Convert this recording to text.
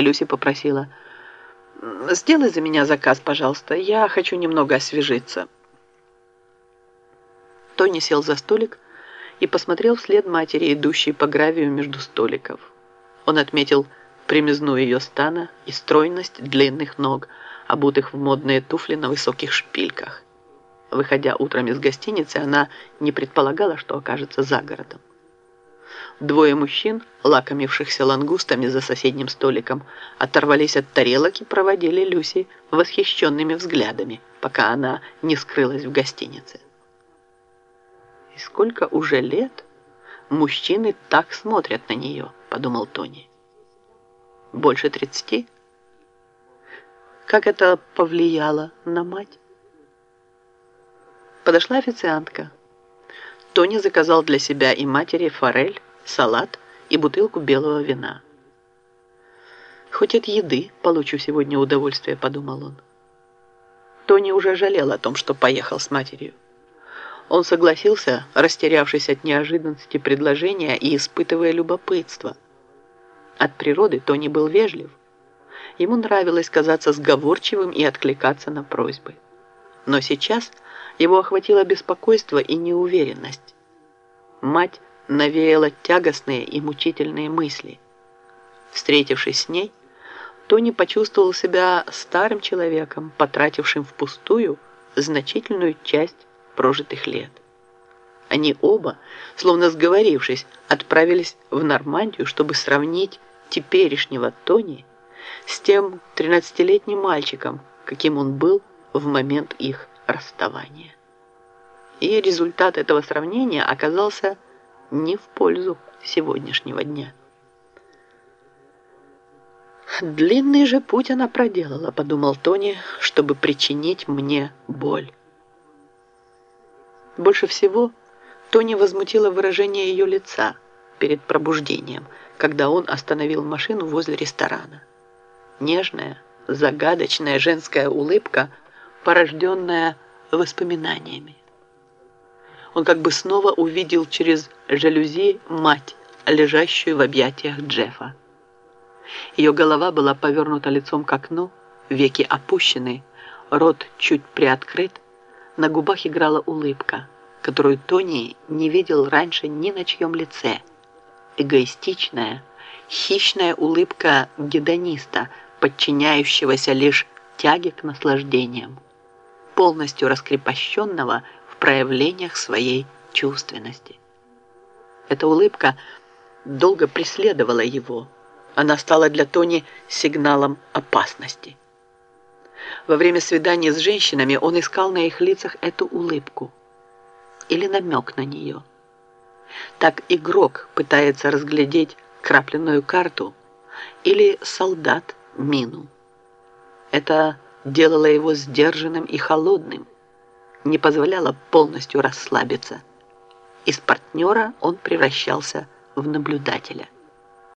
и Люси попросила, «Сделай за меня заказ, пожалуйста, я хочу немного освежиться». Тони сел за столик и посмотрел вслед матери, идущей по гравию между столиков. Он отметил примизну ее стана и стройность длинных ног, обутых в модные туфли на высоких шпильках. Выходя утром из гостиницы, она не предполагала, что окажется за городом. Двое мужчин, лакомившихся лангустами за соседним столиком, оторвались от тарелок и проводили Люси восхищенными взглядами, пока она не скрылась в гостинице. «И сколько уже лет мужчины так смотрят на нее?» – подумал Тони. «Больше тридцати?» Как это повлияло на мать? Подошла официантка. Тони заказал для себя и матери форель, салат и бутылку белого вина. «Хоть от еды получу сегодня удовольствие», — подумал он. Тони уже жалел о том, что поехал с матерью. Он согласился, растерявшись от неожиданности предложения и испытывая любопытство. От природы Тони был вежлив. Ему нравилось казаться сговорчивым и откликаться на просьбы. Но сейчас его охватило беспокойство и неуверенность. Мать навеяла тягостные и мучительные мысли. Встретившись с ней, Тони почувствовал себя старым человеком, потратившим впустую значительную часть прожитых лет. Они оба, словно сговорившись, отправились в Нормандию, чтобы сравнить теперешнего Тони с тем 13-летним мальчиком, каким он был в момент их расставания. И результат этого сравнения оказался не в пользу сегодняшнего дня. «Длинный же путь она проделала», — подумал Тони, «чтобы причинить мне боль». Больше всего Тони возмутило выражение ее лица перед пробуждением, когда он остановил машину возле ресторана. Нежная, загадочная женская улыбка, порожденная воспоминаниями он как бы снова увидел через жалюзи мать, лежащую в объятиях Джеффа. Ее голова была повернута лицом к окну, веки опущены, рот чуть приоткрыт, на губах играла улыбка, которую Тони не видел раньше ни на чьем лице. Эгоистичная, хищная улыбка гедониста, подчиняющегося лишь тяге к наслаждениям, полностью раскрепощенного проявлениях своей чувственности. Эта улыбка долго преследовала его. Она стала для Тони сигналом опасности. Во время свиданий с женщинами он искал на их лицах эту улыбку или намек на нее. Так игрок пытается разглядеть крапленную карту или солдат мину. Это делало его сдержанным и холодным, не позволяла полностью расслабиться. Из партнера он превращался в наблюдателя –